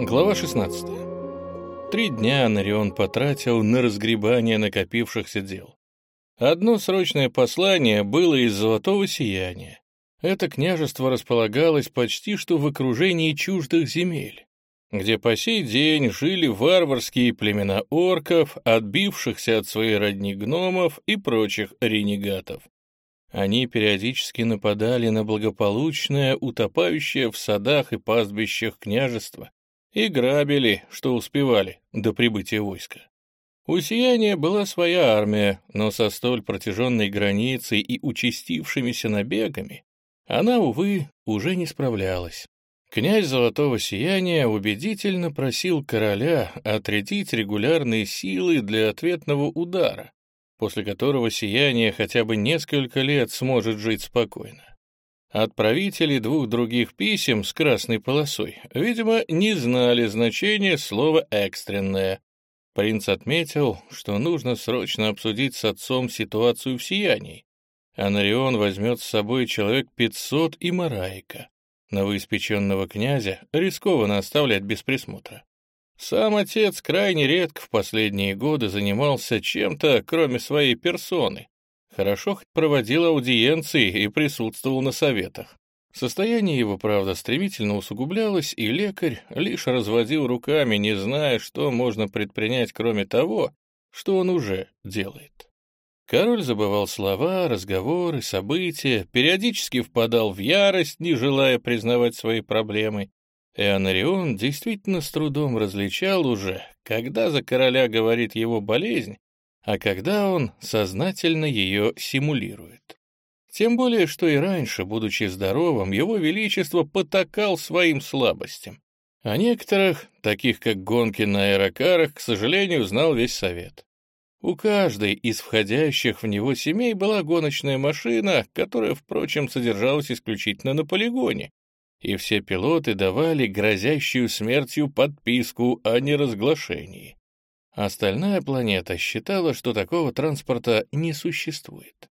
Глава 16. Три дня Нарион потратил на разгребание накопившихся дел. Одно срочное послание было из золотого сияния. Это княжество располагалось почти что в окружении чуждых земель, где по сей день жили варварские племена орков, отбившихся от своей родни гномов и прочих ренегатов. Они периодически нападали на благополучное, утопающее в садах и пастбищах княжество, и грабили, что успевали до прибытия войска. У Сияния была своя армия, но со столь протяженной границей и участившимися набегами она, увы, уже не справлялась. Князь Золотого Сияния убедительно просил короля отрядить регулярные силы для ответного удара, после которого Сияние хотя бы несколько лет сможет жить спокойно. Отправители двух других писем с красной полосой, видимо, не знали значения слова «экстренное». Принц отметил, что нужно срочно обсудить с отцом ситуацию в сиянии. Анарион возьмет с собой человек 500 и Мараика. Новоиспеченного князя рискованно оставлять без присмотра. Сам отец крайне редко в последние годы занимался чем-то, кроме своей персоны, Хорошо проводил аудиенции и присутствовал на советах. Состояние его, правда, стремительно усугублялось, и лекарь лишь разводил руками, не зная, что можно предпринять, кроме того, что он уже делает. Король забывал слова, разговоры, события, периодически впадал в ярость, не желая признавать свои проблемы. И Анарион действительно с трудом различал уже, когда за короля говорит его болезнь, а когда он сознательно ее симулирует. Тем более, что и раньше, будучи здоровым, его величество потакал своим слабостям. О некоторых, таких как гонки на аэрокарах, к сожалению, знал весь совет. У каждой из входящих в него семей была гоночная машина, которая, впрочем, содержалась исключительно на полигоне, и все пилоты давали грозящую смертью подписку о неразглашении. Остальная планета считала, что такого транспорта не существует.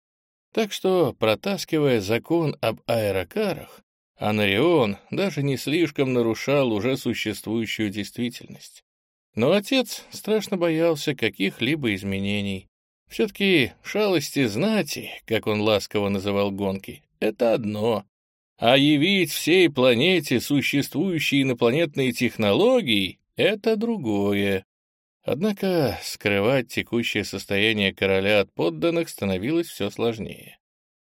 Так что, протаскивая закон об аэрокарах, Анарион даже не слишком нарушал уже существующую действительность. Но отец страшно боялся каких-либо изменений. Все-таки шалости знати, как он ласково называл гонки, — это одно. А явить всей планете существующие инопланетные технологии — это другое. Однако скрывать текущее состояние короля от подданных становилось все сложнее.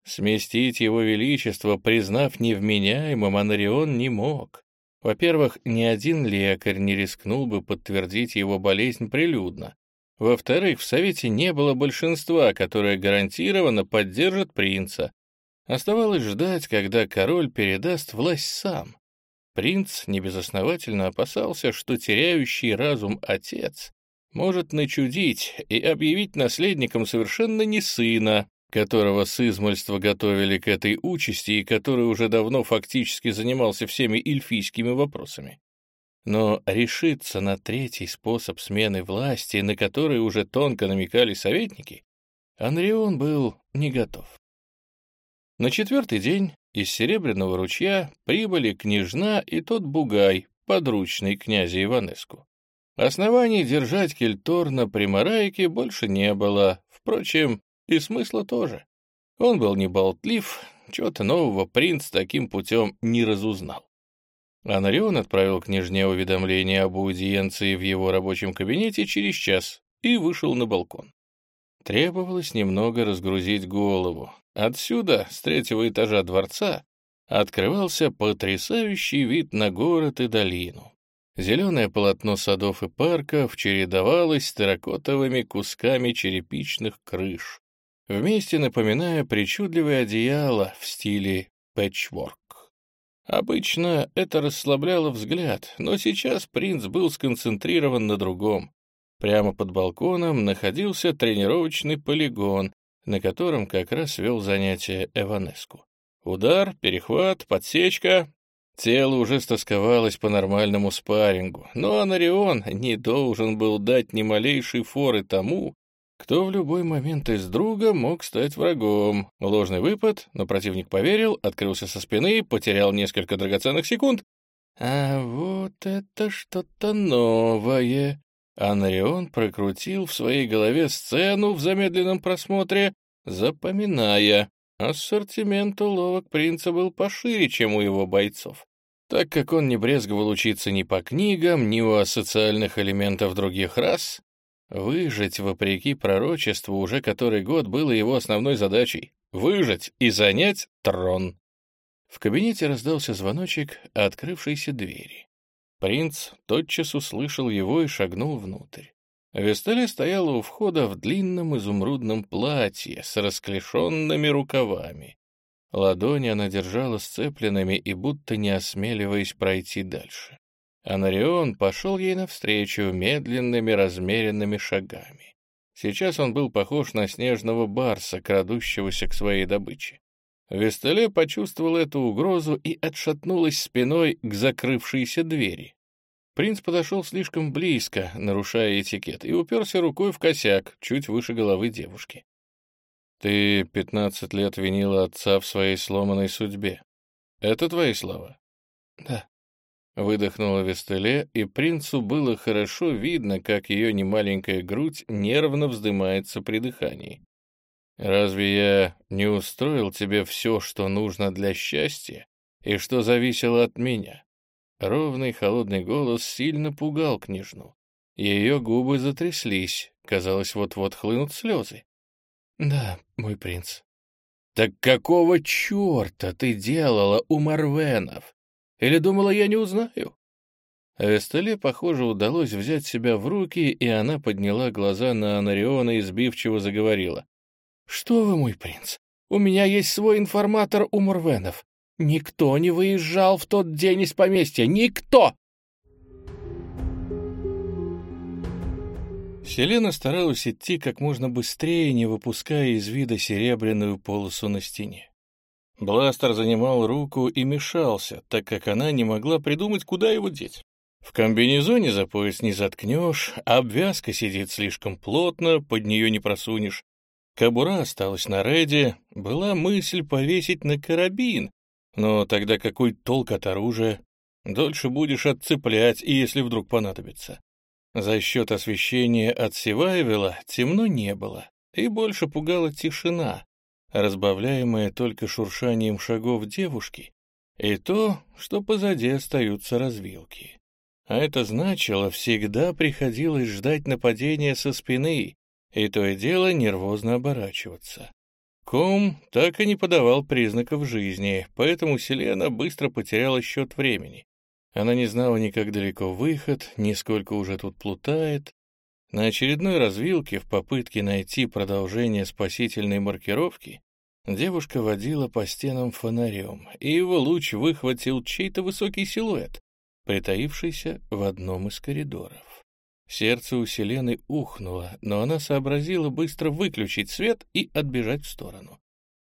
Сместить его величество, признав невменяемым, Анарион не мог. Во-первых, ни один лекарь не рискнул бы подтвердить его болезнь прилюдно. Во-вторых, в Совете не было большинства, которое гарантированно поддержит принца. Оставалось ждать, когда король передаст власть сам. Принц небезосновательно опасался, что теряющий разум отец может начудить и объявить наследником совершенно не сына, которого с измольства готовили к этой участи и который уже давно фактически занимался всеми эльфийскими вопросами. Но решиться на третий способ смены власти, на который уже тонко намекали советники, Анрион был не готов. На четвертый день из Серебряного ручья прибыли княжна и тот бугай, подручный князя Иванеску. Оснований держать Кельтор на Примарайке больше не было, впрочем, и смысла тоже. Он был не болтлив, чего-то нового принц таким путем не разузнал. Анарион отправил княжне уведомление об аудиенции в его рабочем кабинете через час и вышел на балкон. Требовалось немного разгрузить голову. Отсюда, с третьего этажа дворца, открывался потрясающий вид на город и долину. Зеленое полотно садов и парков чередовалось с терракотовыми кусками черепичных крыш, вместе напоминая причудливое одеяло в стиле пэтчворк. Обычно это расслабляло взгляд, но сейчас принц был сконцентрирован на другом. Прямо под балконом находился тренировочный полигон, на котором как раз вел занятие Эванеску. Удар, перехват, подсечка, Тело уже стосковалось по нормальному спаррингу, но Анарион не должен был дать ни малейшей форы тому, кто в любой момент из друга мог стать врагом. Ложный выпад, но противник поверил, открылся со спины, потерял несколько драгоценных секунд А вот это что-то новое. Анрион прокрутил в своей голове сцену в замедленном просмотре, запоминая. Ассортимент уловок принца был пошире, чем у его бойцов, так как он не брезговал учиться ни по книгам, ни у асоциальных элементов других рас. Выжить, вопреки пророчеству, уже который год было его основной задачей — выжить и занять трон. В кабинете раздался звоночек открывшейся двери. Принц тотчас услышал его и шагнул внутрь. Вестале стояла у входа в длинном изумрудном платье с расклешенными рукавами. Ладони она держала сцепленными и будто не осмеливаясь пройти дальше. Анарион пошел ей навстречу медленными размеренными шагами. Сейчас он был похож на снежного барса, крадущегося к своей добыче. Вестеле почувствовал эту угрозу и отшатнулась спиной к закрывшейся двери. Принц подошел слишком близко, нарушая этикет, и уперся рукой в косяк, чуть выше головы девушки. «Ты пятнадцать лет винила отца в своей сломанной судьбе. Это твои слова?» «Да», — выдохнула Вестеле, и принцу было хорошо видно, как ее немаленькая грудь нервно вздымается при дыхании. Разве я не устроил тебе все, что нужно для счастья и что зависело от меня?» Ровный холодный голос сильно пугал княжну. Ее губы затряслись, казалось, вот-вот хлынут слезы. «Да, мой принц». «Так какого черта ты делала у Марвенов? Или думала, я не узнаю?» Вестале, похоже, удалось взять себя в руки, и она подняла глаза на Анариона и сбивчиво заговорила. «Что вы, мой принц? У меня есть свой информатор у Мурвенов. Никто не выезжал в тот день из поместья. Никто!» Селена старалась идти как можно быстрее, не выпуская из вида серебряную полосу на стене. Бластер занимал руку и мешался, так как она не могла придумать, куда его деть. В комбинезоне за пояс не заткнешь, обвязка сидит слишком плотно, под нее не просунешь. Кобура осталась на реде, была мысль повесить на карабин, но тогда какой толк от оружия? Дольше будешь отцеплять, и если вдруг понадобится. За счет освещения от Севаевела темно не было, и больше пугала тишина, разбавляемая только шуршанием шагов девушки, и то, что позади остаются развилки. А это значило, всегда приходилось ждать нападения со спины, и то и дело нервозно оборачиваться. Ком так и не подавал признаков жизни, поэтому Селена быстро потеряла счет времени. Она не знала ни как далеко выход, ни сколько уже тут плутает. На очередной развилке в попытке найти продолжение спасительной маркировки девушка водила по стенам фонарем, и его луч выхватил чей-то высокий силуэт, притаившийся в одном из коридоров. Сердце у Селены ухнуло, но она сообразила быстро выключить свет и отбежать в сторону.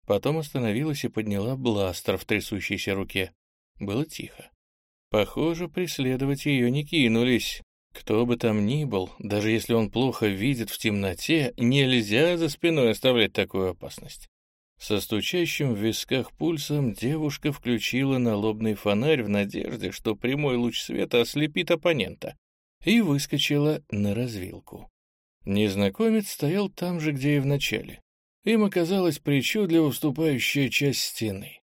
Потом остановилась и подняла бластер в трясущейся руке. Было тихо. Похоже, преследовать ее не кинулись. Кто бы там ни был, даже если он плохо видит в темноте, нельзя за спиной оставлять такую опасность. Со стучащим в висках пульсом девушка включила налобный фонарь в надежде, что прямой луч света ослепит оппонента и выскочила на развилку. Незнакомец стоял там же, где и в начале. Им оказалась причудливо вступающая часть стены.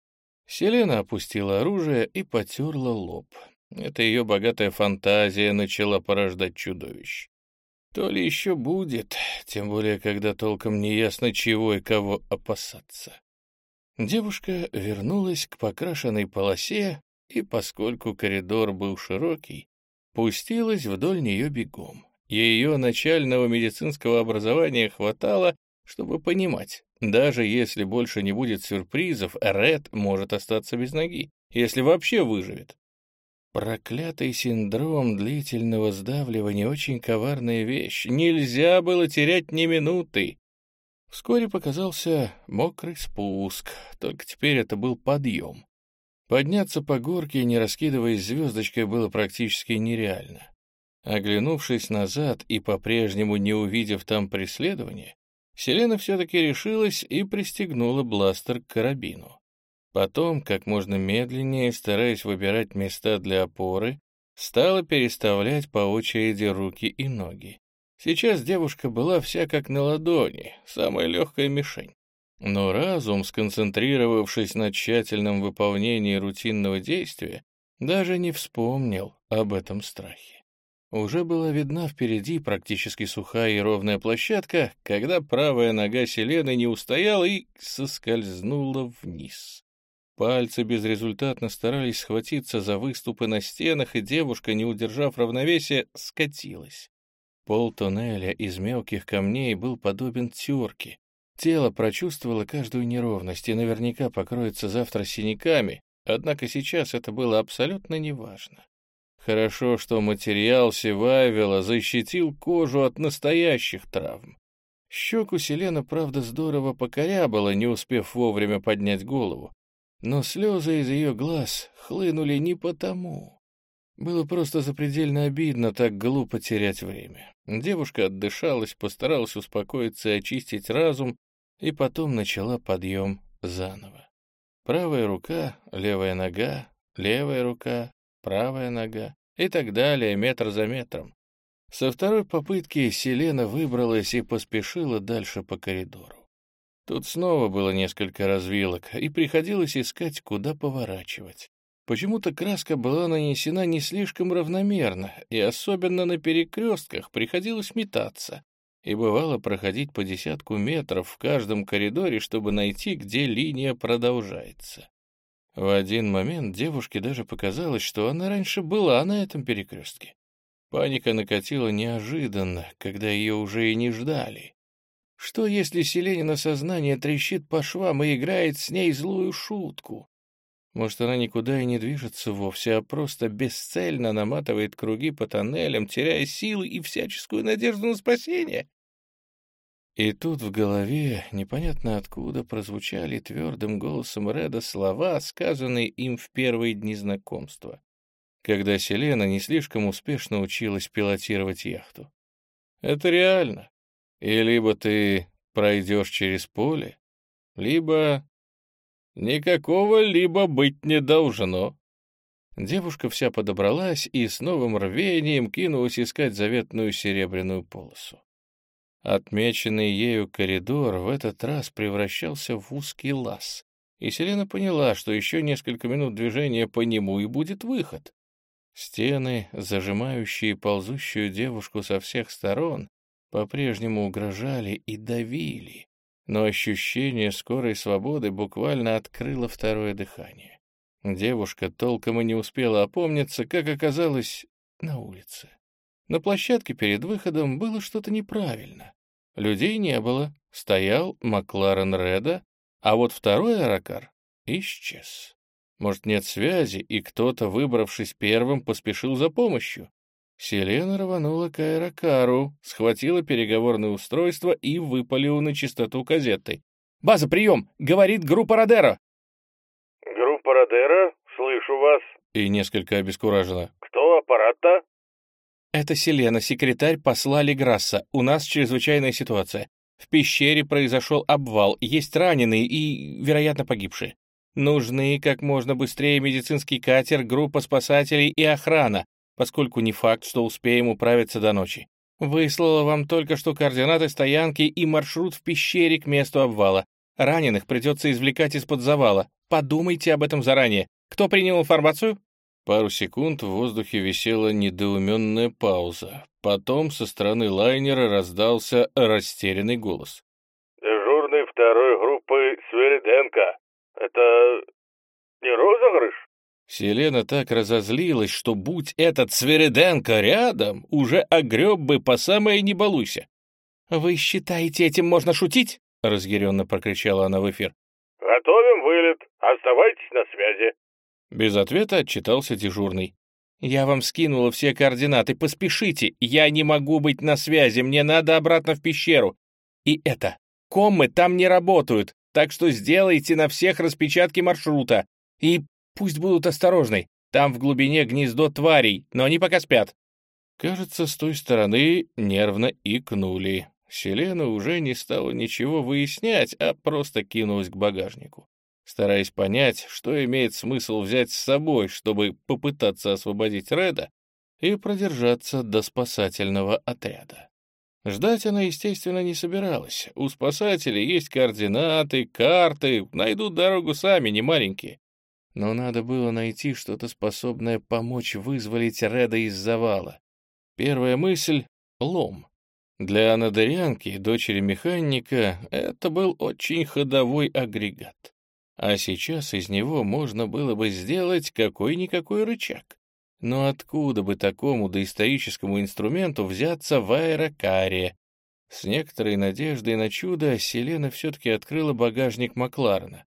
Селена опустила оружие и потерла лоб. Это ее богатая фантазия начала порождать чудовищ. То ли еще будет, тем более, когда толком не ясно, чего и кого опасаться. Девушка вернулась к покрашенной полосе, и поскольку коридор был широкий, пустилась вдоль нее бегом. Ее начального медицинского образования хватало, чтобы понимать, даже если больше не будет сюрпризов, Ред может остаться без ноги, если вообще выживет. Проклятый синдром длительного сдавливания — очень коварная вещь. Нельзя было терять ни минуты. Вскоре показался мокрый спуск, только теперь это был подъем. Подняться по горке, не раскидываясь звездочкой, было практически нереально. Оглянувшись назад и по-прежнему не увидев там преследования, Селена все-таки решилась и пристегнула бластер к карабину. Потом, как можно медленнее, стараясь выбирать места для опоры, стала переставлять по очереди руки и ноги. Сейчас девушка была вся как на ладони, самая легкая мишень. Но разум, сконцентрировавшись на тщательном выполнении рутинного действия, даже не вспомнил об этом страхе. Уже была видна впереди практически сухая и ровная площадка, когда правая нога Селены не устояла и соскользнула вниз. Пальцы безрезультатно старались схватиться за выступы на стенах, и девушка, не удержав равновесия, скатилась. Пол туннеля из мелких камней был подобен терке. Тело прочувствовало каждую неровность и наверняка покроется завтра синяками, однако сейчас это было абсолютно неважно. Хорошо, что материал Севайвела защитил кожу от настоящих травм. Щеку Селена, правда, здорово покорябала, не успев вовремя поднять голову, но слезы из ее глаз хлынули не потому. Было просто запредельно обидно так глупо терять время. Девушка отдышалась, постаралась успокоиться и очистить разум, и потом начала подъем заново. Правая рука, левая нога, левая рука, правая нога и так далее, метр за метром. Со второй попытки Селена выбралась и поспешила дальше по коридору. Тут снова было несколько развилок, и приходилось искать, куда поворачивать. Почему-то краска была нанесена не слишком равномерно, и особенно на перекрестках приходилось метаться, и бывало проходить по десятку метров в каждом коридоре, чтобы найти, где линия продолжается. В один момент девушке даже показалось, что она раньше была на этом перекрестке. Паника накатила неожиданно, когда ее уже и не ждали. Что, если Селенина сознание трещит по швам и играет с ней злую шутку? Может, она никуда и не движется вовсе, а просто бесцельно наматывает круги по тоннелям, теряя силы и всяческую надежду на спасение? И тут в голове, непонятно откуда, прозвучали твердым голосом Реда слова, сказанные им в первые дни знакомства, когда Селена не слишком успешно училась пилотировать яхту. Это реально. И либо ты пройдешь через поле, либо... Никакого либо быть не должно. Девушка вся подобралась и с новым рвением кинулась искать заветную серебряную полосу. Отмеченный ею коридор в этот раз превращался в узкий лаз, и Селена поняла, что еще несколько минут движения по нему и будет выход. Стены, зажимающие ползущую девушку со всех сторон, по-прежнему угрожали и давили, но ощущение скорой свободы буквально открыло второе дыхание. Девушка толком и не успела опомниться, как оказалось на улице. На площадке перед выходом было что-то неправильно. Людей не было, стоял Макларен Реда, а вот второй Аракар исчез. Может, нет связи, и кто-то, выбравшись первым, поспешил за помощью. Селена рванула к аэрокару, схватила переговорное устройство и выпалила на чистоту газеты. «База, прием! Говорит группа Родера!» «Группа Родера? Слышу вас!» И несколько обескуражена. «Кто аппарат-то?» «Это Селена, секретарь посла Леграсса. У нас чрезвычайная ситуация. В пещере произошел обвал, есть раненые и, вероятно, погибшие. Нужны как можно быстрее медицинский катер, группа спасателей и охрана поскольку не факт, что успеем управиться до ночи. Выслала вам только что координаты стоянки и маршрут в пещере к месту обвала. Раненых придется извлекать из-под завала. Подумайте об этом заранее. Кто принял информацию?» Пару секунд в воздухе висела недоуменная пауза. Потом со стороны лайнера раздался растерянный голос. «Дежурный второй группы Свериденко. Это не розыгрыш?» Селена так разозлилась, что, будь этот Свериденко рядом, уже огреб бы по самое не балуйся. «Вы считаете, этим можно шутить?» — разъяренно прокричала она в эфир. «Готовим вылет. Оставайтесь на связи». Без ответа отчитался дежурный. «Я вам скинула все координаты. Поспешите. Я не могу быть на связи. Мне надо обратно в пещеру. И это. Коммы там не работают, так что сделайте на всех распечатки маршрута. И Пусть будут осторожны. Там в глубине гнездо тварей, но они пока спят. Кажется, с той стороны нервно икнули. Селена уже не стала ничего выяснять, а просто кинулась к багажнику. стараясь понять, что имеет смысл взять с собой, чтобы попытаться освободить Реда и продержаться до спасательного отряда. Ждать она, естественно, не собиралась. У спасателей есть координаты, карты, найдут дорогу сами, не маленькие. Но надо было найти что-то способное помочь вызволить Реда из завала. Первая мысль — лом. Для анадырянки, дочери механика, это был очень ходовой агрегат. А сейчас из него можно было бы сделать какой-никакой рычаг. Но откуда бы такому доисторическому инструменту взяться в аэрокаре? С некоторой надеждой на чудо Селена все-таки открыла багажник Макларена.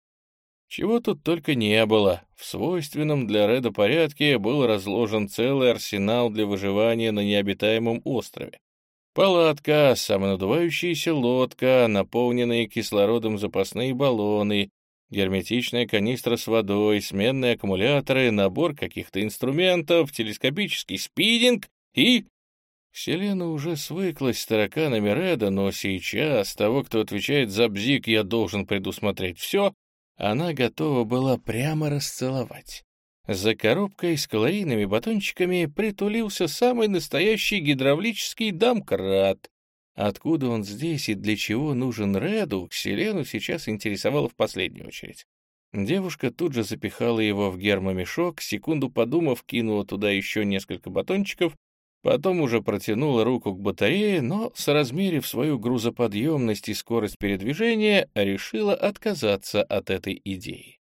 Чего тут только не было. В свойственном для Реда порядке был разложен целый арсенал для выживания на необитаемом острове. Палатка, самонадувающаяся лодка, наполненные кислородом запасные баллоны, герметичная канистра с водой, сменные аккумуляторы, набор каких-то инструментов, телескопический спидинг и... Селена уже свыклась с тараканами Реда, но сейчас того, кто отвечает за бзик, я должен предусмотреть все, она готова была прямо расцеловать. За коробкой с калорийными батончиками притулился самый настоящий гидравлический домкрат. Откуда он здесь и для чего нужен Реду, Селену сейчас интересовало в последнюю очередь. Девушка тут же запихала его в гермомешок, секунду подумав, кинула туда еще несколько батончиков, потом уже протянула руку к батарее, но, соразмерив свою грузоподъемность и скорость передвижения, решила отказаться от этой идеи.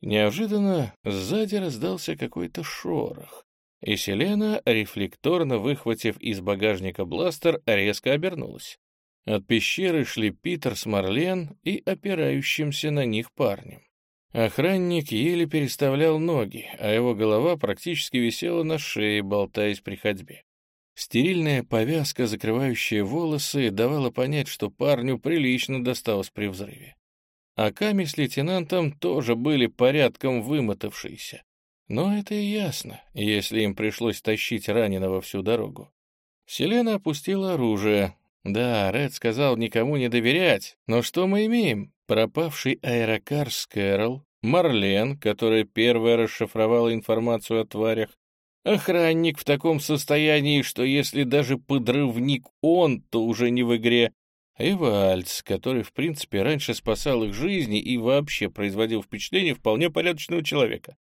Неожиданно сзади раздался какой-то шорох, и Селена, рефлекторно выхватив из багажника бластер, резко обернулась. От пещеры шли Питер с Марлен и опирающимся на них парнем. Охранник еле переставлял ноги, а его голова практически висела на шее, болтаясь при ходьбе. Стерильная повязка, закрывающая волосы, давала понять, что парню прилично досталось при взрыве. А Ками с лейтенантом тоже были порядком вымотавшиеся. Но это и ясно, если им пришлось тащить раненого всю дорогу. Селена опустила оружие. Да, Ред сказал никому не доверять, но что мы имеем? Пропавший аэрокар Скэрол, Марлен, которая первая расшифровала информацию о тварях, охранник в таком состоянии, что если даже подрывник он, то уже не в игре, и Вальц, который, в принципе, раньше спасал их жизни и вообще производил впечатление вполне порядочного человека.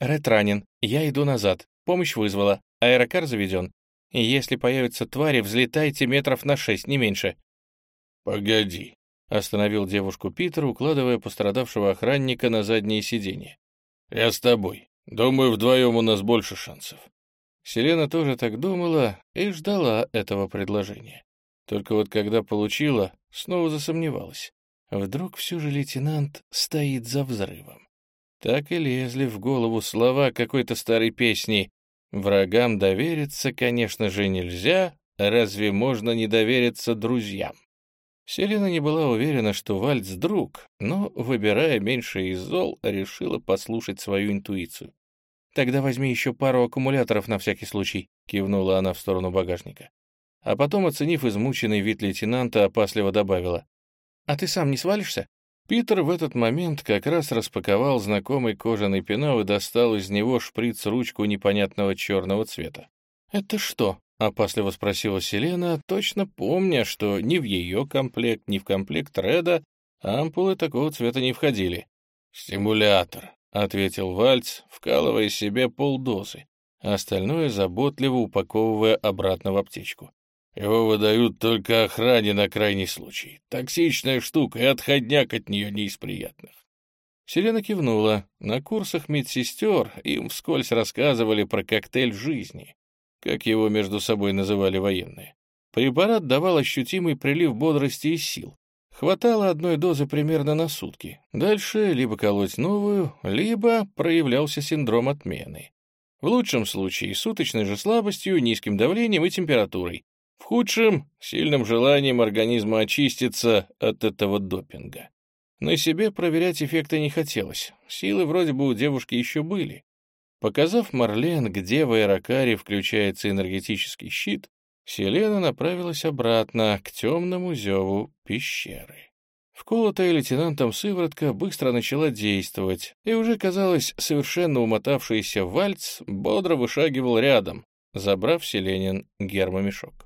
Ред ранен. Я иду назад. Помощь вызвала. Аэрокар заведен. Если появятся твари, взлетайте метров на шесть, не меньше. «Погоди», — остановил девушку Питер, укладывая пострадавшего охранника на заднее сиденье. «Я с тобой. Думаю, вдвоем у нас больше шансов». Селена тоже так думала и ждала этого предложения. Только вот когда получила, снова засомневалась. Вдруг все же лейтенант стоит за взрывом. Так и лезли в голову слова какой-то старой песни. Врагам довериться, конечно же, нельзя, разве можно не довериться друзьям? Селина не была уверена, что Вальц — друг, но, выбирая меньшее из зол, решила послушать свою интуицию. «Тогда возьми еще пару аккумуляторов на всякий случай», — кивнула она в сторону багажника а потом, оценив измученный вид лейтенанта, опасливо добавила. «А ты сам не свалишься?» Питер в этот момент как раз распаковал знакомый кожаный пенал и достал из него шприц-ручку непонятного черного цвета. «Это что?» — опасливо спросила Селена, точно помня, что ни в ее комплект, ни в комплект Реда ампулы такого цвета не входили. «Стимулятор», — ответил Вальц, вкалывая себе полдозы, остальное заботливо упаковывая обратно в аптечку. Его выдают только охране на крайний случай. Токсичная штука, и отходняк от нее не из приятных. Селена кивнула. На курсах медсестер им вскользь рассказывали про коктейль жизни, как его между собой называли военные. Препарат давал ощутимый прилив бодрости и сил. Хватало одной дозы примерно на сутки. Дальше либо колоть новую, либо проявлялся синдром отмены. В лучшем случае суточной же слабостью, низким давлением и температурой. В худшем — сильным желанием организма очиститься от этого допинга. На себе проверять эффекта не хотелось. Силы вроде бы у девушки еще были. Показав Марлен, где в аэрокаре включается энергетический щит, Селена направилась обратно к темному зеву пещеры. Вколотая лейтенантом сыворотка быстро начала действовать, и уже, казалось, совершенно умотавшийся вальц бодро вышагивал рядом, забрав Селенин гермомешок.